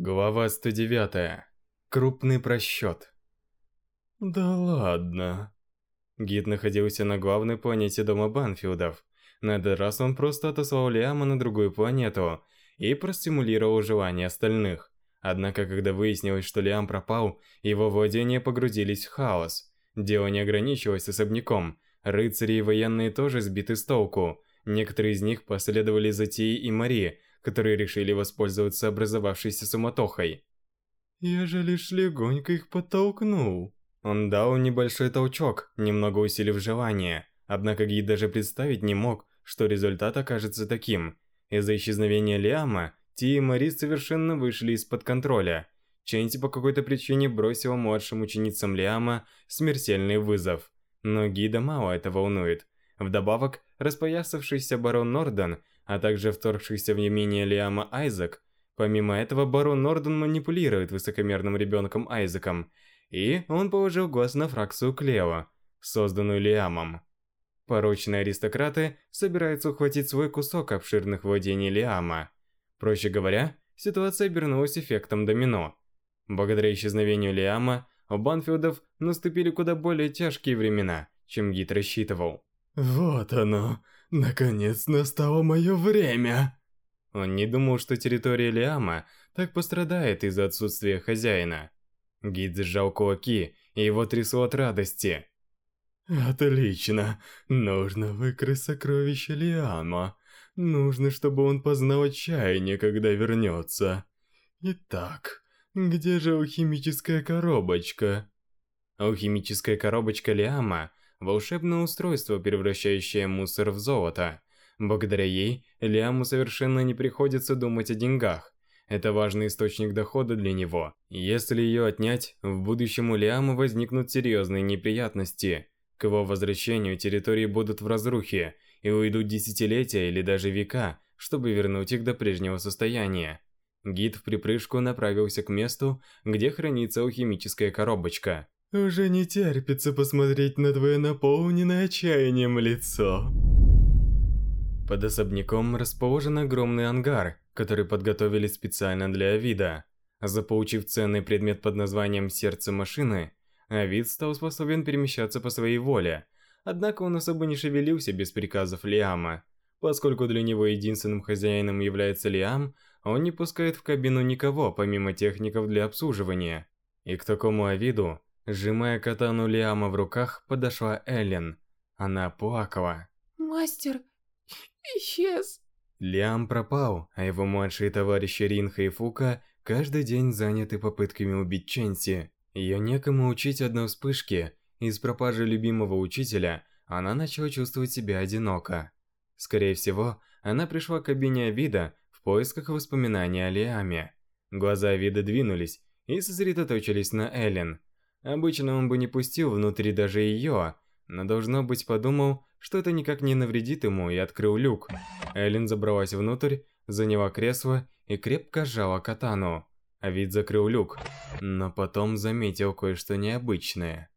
Глава 109. Крупный просчет. Да ладно. Гид находился на главной планете дома Банфилдов. На этот раз он просто отослал Лиама на другую планету и простимулировал желания остальных. Однако, когда выяснилось, что Лиам пропал, его владения погрузились в хаос. Дело не ограничилось особняком. Рыцари и военные тоже сбиты с толку. Некоторые из них последовали за Тией и Мари, которые решили воспользоваться образовавшейся суматохой. «Я же лишь легонько их подтолкнул». Он дал небольшой толчок, немного усилив желание. Однако Гид даже представить не мог, что результат окажется таким. Из-за исчезновения Лиама, Ти и Мари совершенно вышли из-под контроля. Ченти по какой-то причине бросила младшим ученицам Лиама смертельный вызов. Но Гида мало это волнует. Вдобавок, распоясавшийся барон Норден а также вторгшийся в имение Лиама Айзек. Помимо этого, барон Норден манипулирует высокомерным ребенком Айзеком, и он положил глаз на фракцию Клео, созданную Лиамом. Порочные аристократы собираются ухватить свой кусок обширных владений Лиама. Проще говоря, ситуация обернулась эффектом домино. Благодаря исчезновению Лиама, у Банфилдов наступили куда более тяжкие времена, чем Гид рассчитывал. «Вот оно!» Наконец настало мое время. Он не думал, что территория Лиама так пострадает из-за отсутствия хозяина. Гид сжал кулаки, и его трясло от радости. Отлично. Нужно выкрасть сокровище Лиама. Нужно, чтобы он познал отчаяние, когда вернется. Итак, где же алхимическая коробочка? Алхимическая коробочка Лиама волшебное устройство, превращающее мусор в золото. Благодаря ей, Лиаму совершенно не приходится думать о деньгах. Это важный источник дохода для него. Если ее отнять, в будущем у Лиаму возникнут серьезные неприятности. К его возвращению территории будут в разрухе, и уйдут десятилетия или даже века, чтобы вернуть их до прежнего состояния. Гид в припрыжку направился к месту, где хранится алхимическая коробочка. Уже не терпится посмотреть на твое наполненное отчаянием лицо. Под особняком расположен огромный ангар, который подготовили специально для Авида. Заполучив ценный предмет под названием «Сердце машины», Авид стал способен перемещаться по своей воле. Однако он особо не шевелился без приказов Лиама. Поскольку для него единственным хозяином является Лиам, он не пускает в кабину никого, помимо техников для обслуживания. И к такому Авиду Сжимая катану Лиама в руках, подошла Эллен. Она плакала. «Мастер исчез». Лиам пропал, а его младшие товарищи Ринха и Фука каждый день заняты попытками убить Ченси. Ее некому учить одной вспышке, из пропажи любимого учителя она начала чувствовать себя одиноко. Скорее всего, она пришла к кабине Авида в поисках воспоминаний о Лиаме. Глаза Авида двинулись и сосредоточились на Эллен. Обычно он бы не пустил внутрь даже ее, но должно быть подумал, что это никак не навредит ему и открыл люк. Эллен забралась внутрь, заняла кресло и крепко сжала катану. А вид закрыл люк, но потом заметил кое-что необычное.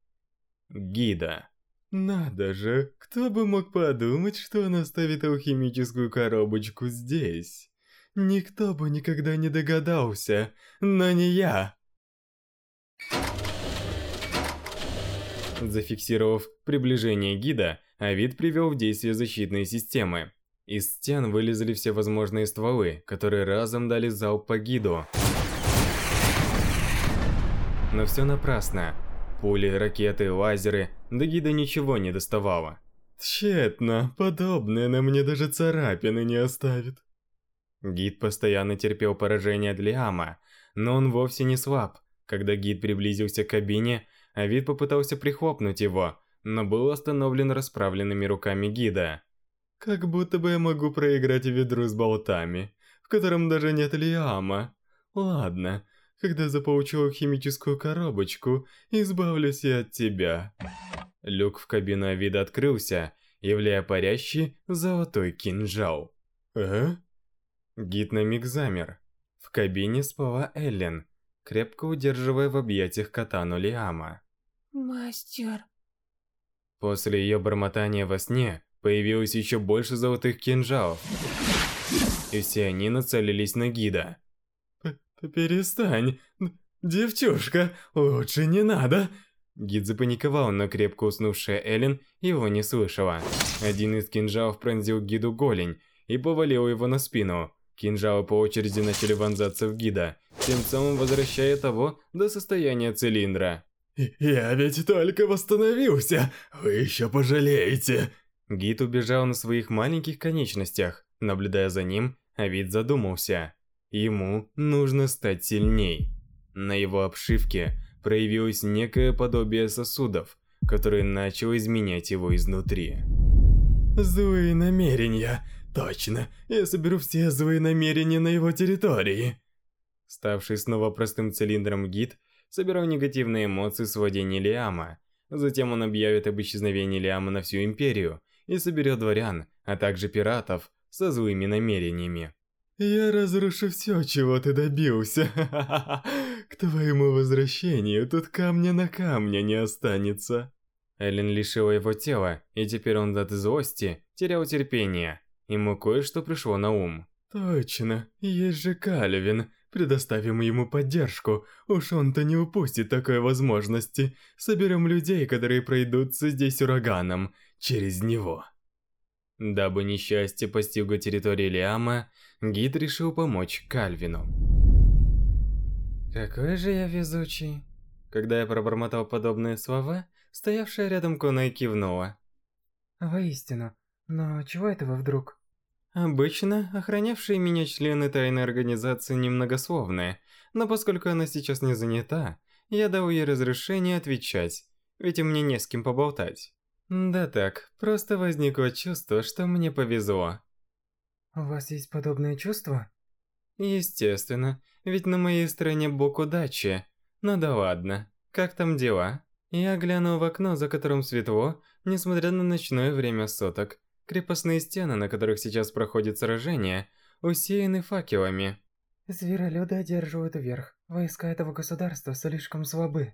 Гида. Надо же, кто бы мог подумать, что он оставит алхимическую коробочку здесь. Никто бы никогда не догадался, но не я. Зафиксировав приближение гида, Авид привел в действие защитные системы. Из стен вылезли все возможные стволы, которые разом дали залп по гиду. Но все напрасно. Пули, ракеты, лазеры, до гида ничего не доставало. Тщетно, подобное на мне даже царапины не оставит. Гид постоянно терпел поражение от Лиама, но он вовсе не слаб. Когда гид приблизился к кабине, Авид попытался прихлопнуть его, но был остановлен расправленными руками гида. «Как будто бы я могу проиграть ведру с болтами, в котором даже нет лиама. Ладно, когда заполучу химическую коробочку, избавлюсь я от тебя». Люк в кабину Авида открылся, являя парящий золотой кинжал. «А?» Гид на миг замер. В кабине спала Эллен, крепко удерживая в объятиях катану Лиама. «Мастер...» После ее бормотания во сне, появилось еще больше золотых кинжалов. И все они нацелились на гида. Перестань. Девчушка, лучше не надо. Гид запаниковал, но крепко уснувшая Эллен его не слышала. Один из кинжалов пронзил Гиду голень и повалил его на спину. Кинжалы по очереди начали вонзаться в Гида, тем самым возвращая того до состояния цилиндра. «Я ведь только восстановился, вы еще пожалеете!» Гид убежал на своих маленьких конечностях. Наблюдая за ним, Авид задумался. Ему нужно стать сильней. На его обшивке проявилось некое подобие сосудов, которое начало изменять его изнутри. Злые намерения. Точно, я соберу все злые намерения на его территории. Ставший снова простым цилиндром гид собирал негативные эмоции с владения Лиама. Затем он объявит об исчезновении Лиама на всю империю и соберет дворян, а также пиратов со злыми намерениями. Я разрушу все, чего ты добился. К твоему возвращению тут камня на камне не останется. Эллен лишила его тела, и теперь он от злости терял терпение. Ему кое-что пришло на ум. Точно, есть же Кальвин. Предоставим ему поддержку. Уж он-то не упустит такой возможности. Соберем людей, которые пройдутся здесь ураганом, через него. Дабы несчастье постигло территории Лиама, гид решил помочь Кальвину. «Какой же я везучий!» Когда я пробормотал подобные слова, стоявшая рядом Кунай кивнула. «Воистину, но чего это вы вдруг?» Обычно охранявшие меня члены тайной организации немногословные, но поскольку она сейчас не занята, я дал ей разрешение отвечать, ведь мне не с кем поболтать. Да так, просто возникло чувство, что мне повезло. У вас есть подобное чувство? Естественно, ведь на моей стороне бог удачи. Ну да ладно, как там дела? Я глянул в окно, за которым светло, несмотря на ночное время суток. Крепостные стены, на которых сейчас проходит сражение, усеяны факелами. Зверолюды одерживают верх. Войска этого государства слишком слабы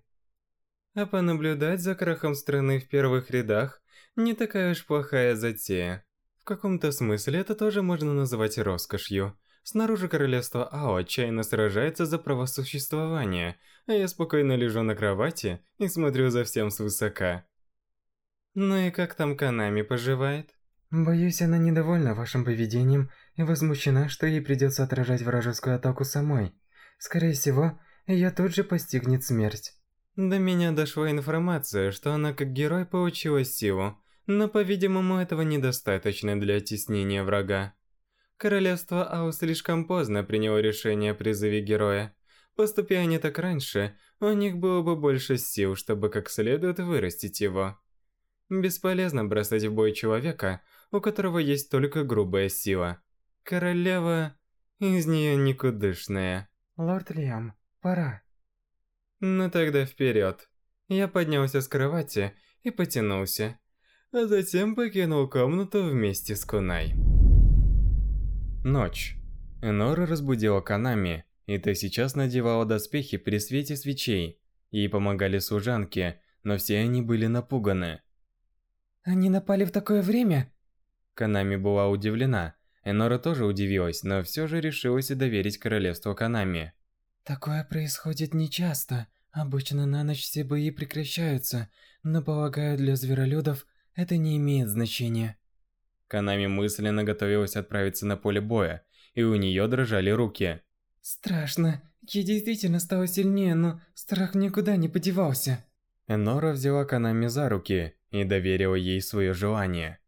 а понаблюдать за крахом страны в первых рядах не такая уж плохая затея. В каком-то смысле это тоже можно называть роскошью. Снаружи королевство Ао отчаянно сражается за право существования, а я спокойно лежу на кровати и смотрю за всем свысока. Ну и как там Канами поживает? Боюсь, она недовольна вашим поведением и возмущена, что ей придется отражать вражескую атаку самой. Скорее всего, ее тут же постигнет смерть. До меня дошла информация, что она как герой получила силу, но, по-видимому, этого недостаточно для оттеснения врага. Королевство Ау слишком поздно приняло решение о призыве героя. Поступи они так раньше, у них было бы больше сил, чтобы как следует вырастить его. Бесполезно бросать в бой человека, у которого есть только грубая сила. Королева из нее никудышная. Лорд Лиам, пора. Ну тогда вперед. Я поднялся с кровати и потянулся, а затем покинул комнату вместе с Кунай. Ночь. Энора разбудила Канами, и та сейчас надевала доспехи при свете свечей. Ей помогали служанки, но все они были напуганы. «Они напали в такое время?» Канами была удивлена. Энора тоже удивилась, но все же решилась доверить королевству Канами. Такое происходит нечасто. Обычно на ночь все бои прекращаются, но полагаю, для зверолюдов это не имеет значения. Канами мысленно готовилась отправиться на поле боя, и у нее дрожали руки. Страшно. Я действительно стала сильнее, но страх никуда не подевался. Энора взяла Канами за руки и доверила ей свое желание.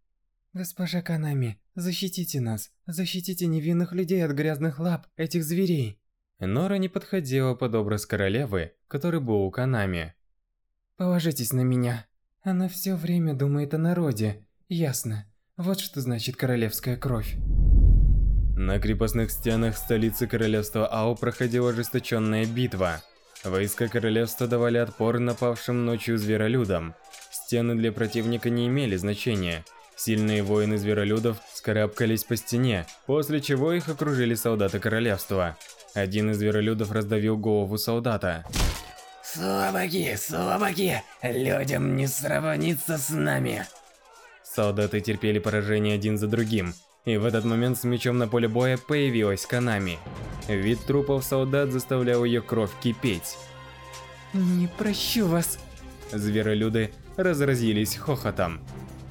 Госпожа Канами, защитите нас. Защитите невинных людей от грязных лап этих зверей. Нора не подходила под образ королевы, который был у Канами. «Положитесь на меня. Она все время думает о народе. Ясно. Вот что значит королевская кровь». На крепостных стенах столицы королевства Ао проходила ожесточенная битва. Войска королевства давали отпор напавшим ночью зверолюдам. Стены для противника не имели значения. Сильные воины зверолюдов скарабкались по стене, после чего их окружили солдаты королевства. Один из зверолюдов раздавил голову солдата. Слабаки, слабаки, людям не сравниться с нами. Солдаты терпели поражение один за другим. И в этот момент с мечом на поле боя появилась Канами. Вид трупов солдат заставлял ее кровь кипеть. «Не прощу вас!» Зверолюды разразились хохотом.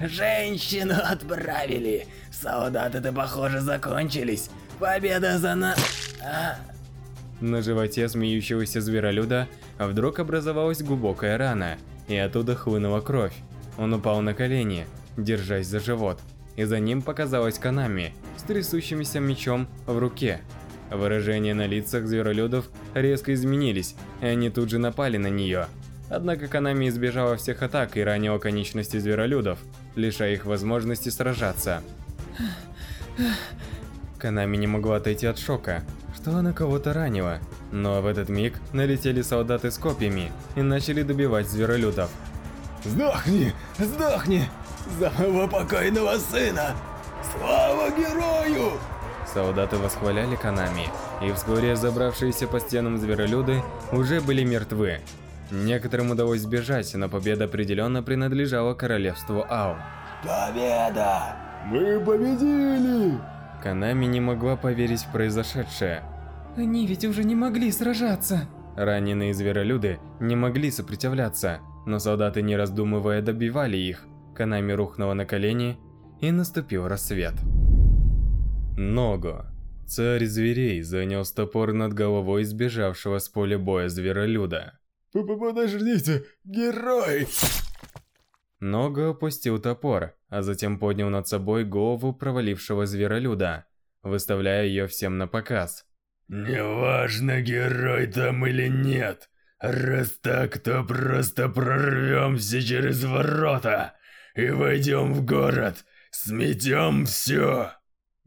Женщину отправили. Солдаты-то, похоже, закончились. Победа за на... А... На животе смеющегося зверолюда вдруг образовалась глубокая рана, и оттуда хлынула кровь. Он упал на колени, держась за живот, и за ним показалась Канами с трясущимся мечом в руке. Выражения на лицах зверолюдов резко изменились, и они тут же напали на нее. Однако Канами избежала всех атак и ранила конечности зверолюдов, лишая их возможности сражаться. Канами не могла отойти от шока, что она кого-то ранила. Но в этот миг налетели солдаты с копьями и начали добивать зверолюдов. «Сдохни! Сдохни! За моего покойного сына! Слава герою!» Солдаты восхваляли Канами, и вскоре забравшиеся по стенам зверолюды уже были мертвы. Некоторым удалось сбежать, но победа определенно принадлежала королевству Ау. «Победа! Мы победили! Канами не могла поверить в произошедшее. Они ведь уже не могли сражаться. Раненые зверолюды не могли сопротивляться, но солдаты, не раздумывая, добивали их. Канами рухнула на колени, и наступил рассвет. Ного. Царь зверей занес топор над головой сбежавшего с поля боя зверолюда. П -п Подождите, герой! Ного опустил топор, а затем поднял над собой голову провалившего зверолюда, выставляя ее всем на показ. «Неважно, герой там или нет, раз так, то просто прорвемся через ворота и войдем в город, сметем все!»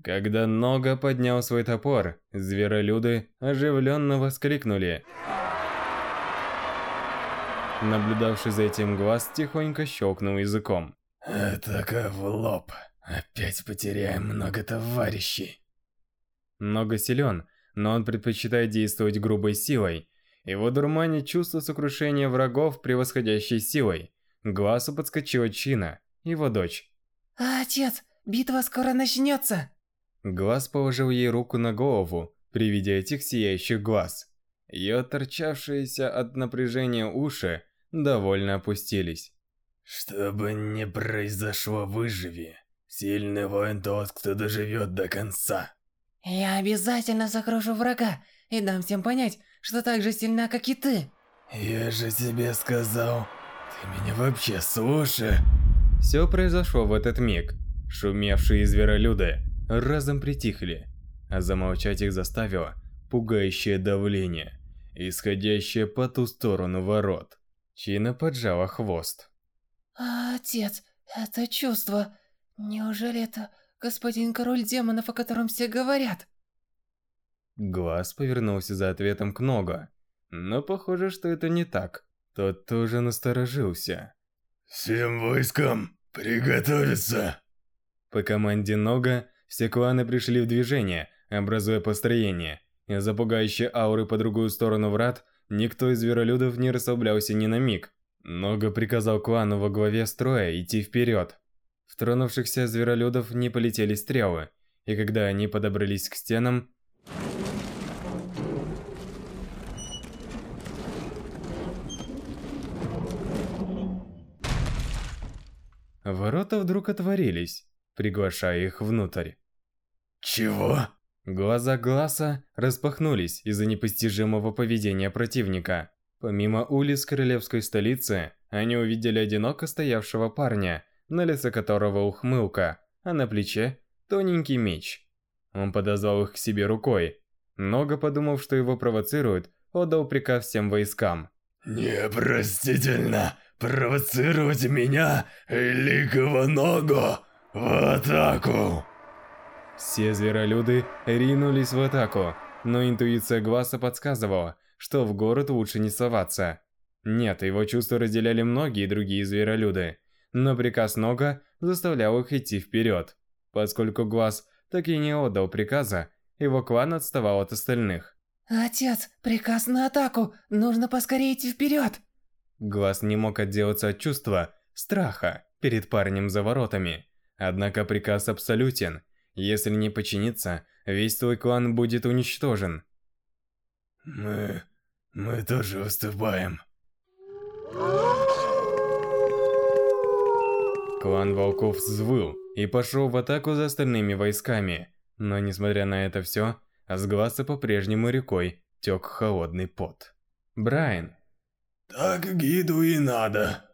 Когда Нога поднял свой топор, зверолюды оживленно воскликнули. Наблюдавший за этим глаз тихонько щелкнул языком. «Это в лоб. Опять потеряем много товарищей». Нога силен, но он предпочитает действовать грубой силой. Его дурманит чувство сокрушения врагов превосходящей силой. Глазу подскочила Чина, его дочь. «Отец, битва скоро начнется!» Глаз положил ей руку на голову при виде этих сияющих глаз. Ее торчавшиеся от напряжения уши довольно опустились. «Что бы ни произошло, выживи. Сильный воин тот, кто доживет до конца». «Я обязательно закрошу врага и дам всем понять, что так же сильна, как и ты!» «Я же тебе сказал, ты меня вообще слушаешь?» Все произошло в этот миг. Шумевшие зверолюды разом притихли, а замолчать их заставило пугающее давление, исходящее по ту сторону ворот. Чина поджала хвост. «Отец, это чувство... Неужели это господин король демонов, о котором все говорят?» Глаз повернулся за ответом к Ного, но похоже, что это не так. Тот тоже насторожился. «Всем войскам приготовиться!» По команде Нога все кланы пришли в движение, образуя построение. Из-за пугающей ауры по другую сторону врат, никто из зверолюдов не расслаблялся ни на миг. Нога приказал клану во главе строя идти вперед. В тронувшихся зверолюдов не полетели стрелы, и когда они подобрались к стенам, Ворота вдруг отворились, приглашая их внутрь. «Чего?» Глаза Гласа распахнулись из-за непостижимого поведения противника. Помимо улиц королевской столицы, они увидели одиноко стоявшего парня, на лице которого ухмылка, а на плече тоненький меч. Он подозвал их к себе рукой. Много подумав, что его провоцируют, отдал приказ всем войскам. «Непростительно провоцировать меня, великого ногу, в атаку!» Все зверолюды ринулись в атаку, но интуиция Гласа подсказывала, что в город лучше не соваться. Нет, его чувства разделяли многие другие зверолюды, но приказ Нога заставлял их идти вперед. Поскольку Глаз так и не отдал приказа, его клан отставал от остальных. «Отец, приказ на атаку! Нужно поскорее идти вперед!» Глаз не мог отделаться от чувства страха перед парнем за воротами. Однако приказ абсолютен, Если не подчиниться, весь твой клан будет уничтожен. Мы... мы тоже выступаем. Клан волков взвыл и пошел в атаку за остальными войсками. Но несмотря на это все, с глаза по-прежнему рекой тек холодный пот. Брайан. Так гиду и надо.